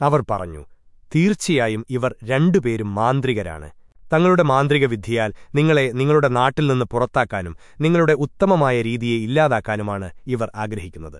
അവർ പറഞ്ഞു തീർച്ചയായും ഇവർ രണ്ടുപേരും മാന്ത്രികരാണ്. തങ്ങളുടെ മാന്ത്രിക വിദ്യയാൽ നിങ്ങളെ നിങ്ങളുടെ നാട്ടിൽ നിന്ന് പുറത്താക്കാനും നിങ്ങളുടെ ഉത്തമമായ രീതിയെ ഇല്ലാതാക്കാനുമാണ് ഇവർ ആഗ്രഹിക്കുന്നത്.